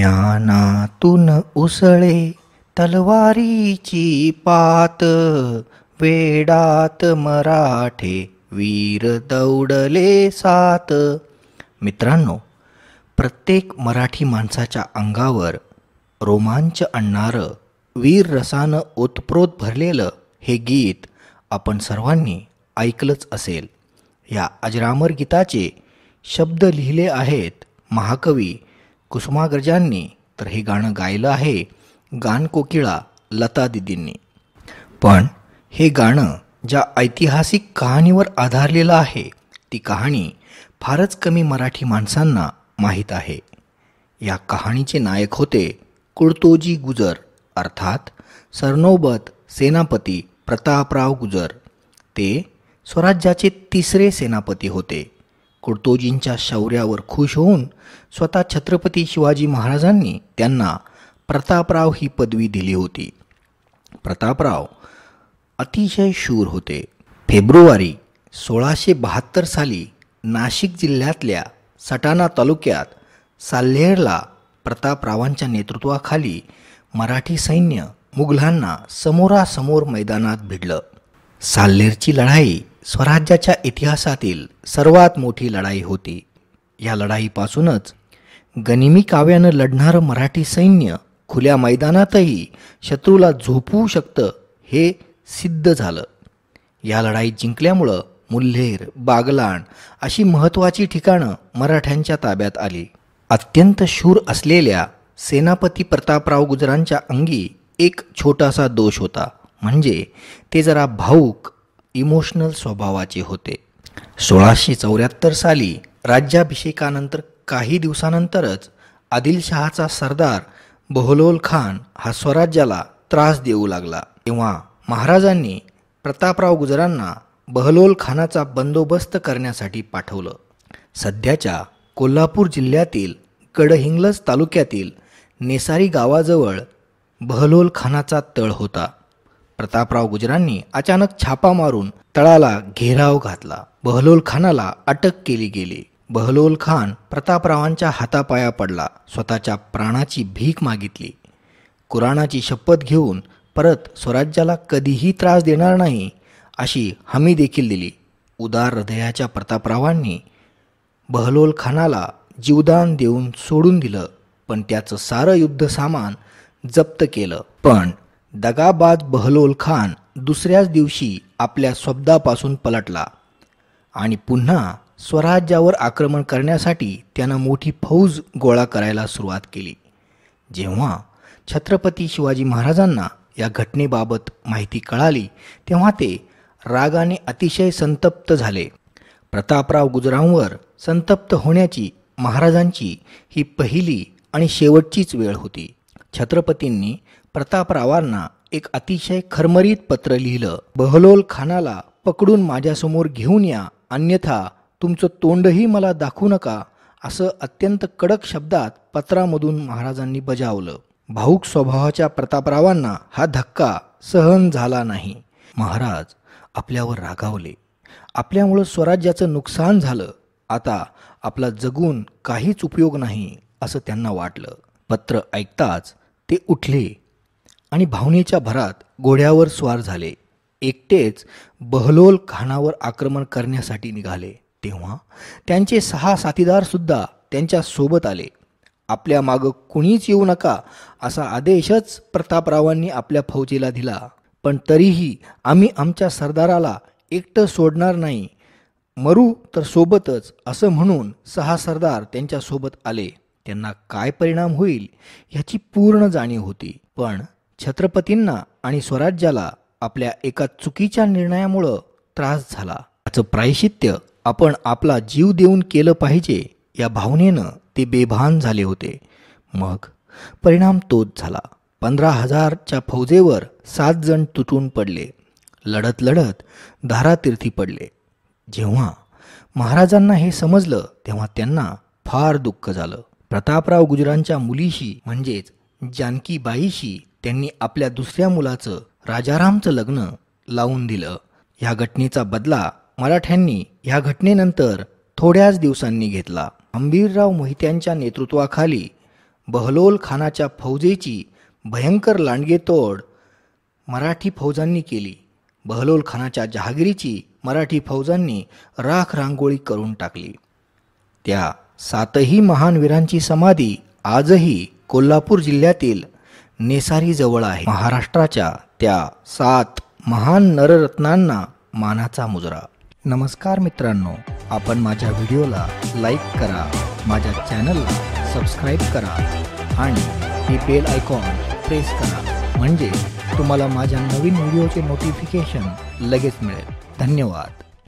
म्यानातून उसळे तलवारीची पात वेडात मराठे वीर दौडले सात. मित्रांनो प्रत्येक मराठी माणसाच्या अंगावर रोमांच आणणारं वीर रसानं ओतप्रोत भरलेलं हे गीत आपण सर्वांनी ऐकलंच असेल. या अजरामर गीताचे शब्द लिहिले आहेत महाकवी कुसुमाग्रजांनी तर हे गाणं गायलं आहे गानकोकिळा लता दिदींनी. पण हे गाणं ज्या ऐतिहासिक कहाणीवर आधारलेलं आहे ती कहाणी फारच कमी मराठी माणसांना माहीत आहे. या कहाणीचे नायक होते कुळतोजी गुजर अर्थात सरनोबत सेनापती प्रतापराव गुजर. ते स्वराज्याचे तिसरे सेनापती होते. कुर्तोजींच्या शौर्यावर खुश होऊन स्वतः छत्रपती शिवाजी महाराजांनी त्यांना प्रतापराव ही पदवी दिली होती. प्रतापराव अतिशय शूर होते. फेब्रुवारी सोळाशे बहात्तर साली नाशिक जिल्ह्यातल्या सटाणा तालुक्यात साल्हेरला प्रतापरावांच्या नेतृत्वाखाली मराठी सैन्य मुघलांना समोरासमोर मैदानात भिडलं. साल्हेरची लढाई स्वराज्याच्या इतिहासातील सर्वात मोठी लढाई होती. या लढाईपासूनच गनिमी काव्यानं लढणारं मराठी सैन्य खुल्या मैदानातही शत्रूला झोपवू शकतं हे सिद्ध झालं. या लढाई जिंकल्यामुळं मुल्हेर बागलाण अशी महत्त्वाची ठिकाणं मराठ्यांच्या ताब्यात आली. अत्यंत शूर असलेल्या सेनापती प्रतापराव गुजरांच्या अंगी एक छोटासा दोष होता. म्हणजे ते जरा भाऊक इमोशनल स्वभावाचे होते. सोळाशे चौऱ्याहत्तर साली राज्याभिषेकानंतर काही दिवसानंतरच आदिलशहाचा सरदार बहलोल खान हा स्वराज्याला त्रास देऊ लागला. तेव्हा महाराजांनी प्रतापराव गुजरांना बहलोल खानाचा बंदोबस्त करण्यासाठी पाठवलं. सध्याच्या कोल्हापूर जिल्ह्यातील गडहिंग्लज तालुक्यातील नेसारी गावाजवळ बहलोल खानाचा तळ होता. प्रतापराव गुजरांनी अचानक छापा मारून तळाला घेराव घातला. बहलोल खानाला अटक केली गेली. बहलोल खान प्रतापरावांच्या हातापाया पडला. स्वतःच्या प्राणाची भीक मागितली. कुराणाची शपथ घेऊन परत स्वराज्याला कधीही त्रास देणार नाही अशी हमी देखील दिली. उदार हृदयाच्या प्रतापरावांनी बहलोल खानाला जीवदान देऊन सोडून दिलं पण त्याचं सारं युद्ध सामान जप्त केलं. पण दगाबाज बहलोल खान दुसऱ्याच दिवशी आपल्या स्वब्दापासून पलटला आणि पुन्हा स्वराज्यावर आक्रमण करण्यासाठी त्यानं मोठी फौज गोळा करायला सुरुवात केली. जेव्हा छत्रपती शिवाजी महाराजांना या घटनेबाबत माहिती कळाली तेव्हा ते रागाने अतिशय संतप्त झाले. प्रतापराव गुजरांवर संतप्त होण्याची महाराजांची ही पहिली आणि शेवटचीच वेळ होती. छत्रपतींनी प्रतापरावांना एक अतिशय खरमरीत पत्र लिहिलं. बहलोल खानाला पकडून माझ्यासमोर घेऊन या. अन्यथा तुमचं तोंडही मला दाखवू नका असं अत्यंत कडक शब्दात पत्रामधून महाराजांनी बजावलं. भाऊक स्वभावाच्या प्रतापरावांना हा धक्का सहन झाला नाही. महाराज आपल्यावर रागावले. आपल्यामुळं स्वराज्याचं नुकसान झालं. आता आपला जगून काहीच उपयोग नाही असं त्यांना वाटलं. पत्र ऐकताच ते उठले. आणि भावनेच्या भरात घोड्यावर स्वार झाले. एकटेच बहलोल खानावर आक्रमण करण्यासाठी निघाले. तेव्हा त्यांचे सहा साथीदारसुद्धा त्यांच्यासोबत आले. आपल्या मागं कुणीच येऊ नका असा आदेशच प्रतापरावांनी आपल्या फौजेला दिला. पण तरीही आम्ही आमच्या सरदाराला एकटं सोडणार नाही. मरू तर सोबतच असं म्हणून सहा सरदार त्यांच्यासोबत आले. त्यांना काय परिणाम होईल याची पूर्ण जाणीव होती. पण छत्रपतींना आणि स्वराज्याला आपल्या एका चुकीच्या निर्णयामुळं त्रास झाला. त्याचं प्रायशित्य आपण आपला जीव देऊन केलं पाहिजे या भावनेनं ते बेभान झाले होते. मग परिणाम तोच झाला. पंधरा हजारच्या फौजेवर सात जण तुटून पडले. लढत लढत धारातीर्थी पडले. जेव्हा महाराजांना हे समजलं तेव्हा त्यांना फार दुःख झालं. प्रतापराव गुजरांच्या मुलीशी म्हणजेच जानकीबाईशी त्यांनी आपल्या दुसऱ्या मुलाचं राजारामचं लग्न लावून दिलं. ह्या घटनेचा बदला मराठ्यांनी ह्या घटनेनंतर थोड्याच दिवसांनी घेतला. अंबीरराव मोहित्यांच्या नेतृत्वाखाली बहलोल खानाच्या फौजेची भयंकर लांडगेतोड मराठी फौजांनी केली. बहलोल खानाच्या जहागिरीची मराठी फौजांनी राख रांगोळी करून टाकली. त्या सातही महान वीरांची समाधी आजही कोल्हापूर जिल्ह्यातील नेसारीजवळ आहे. महाराष्ट्राच्या त्या सात महान नररत्नांना मानाचा मुजरा. नमस्कार मित्रांनो आपण माझ्या व्हिडिओला लाईक करा माझ्या चॅनलला सबस्क्राईब करा आणि ही बेल आयकॉन प्रेस करा. म्हणजे तुम्हाला माझ्या नवीन व्हिडिओचे नोटिफिकेशन लगेच मिळेल. धन्यवाद.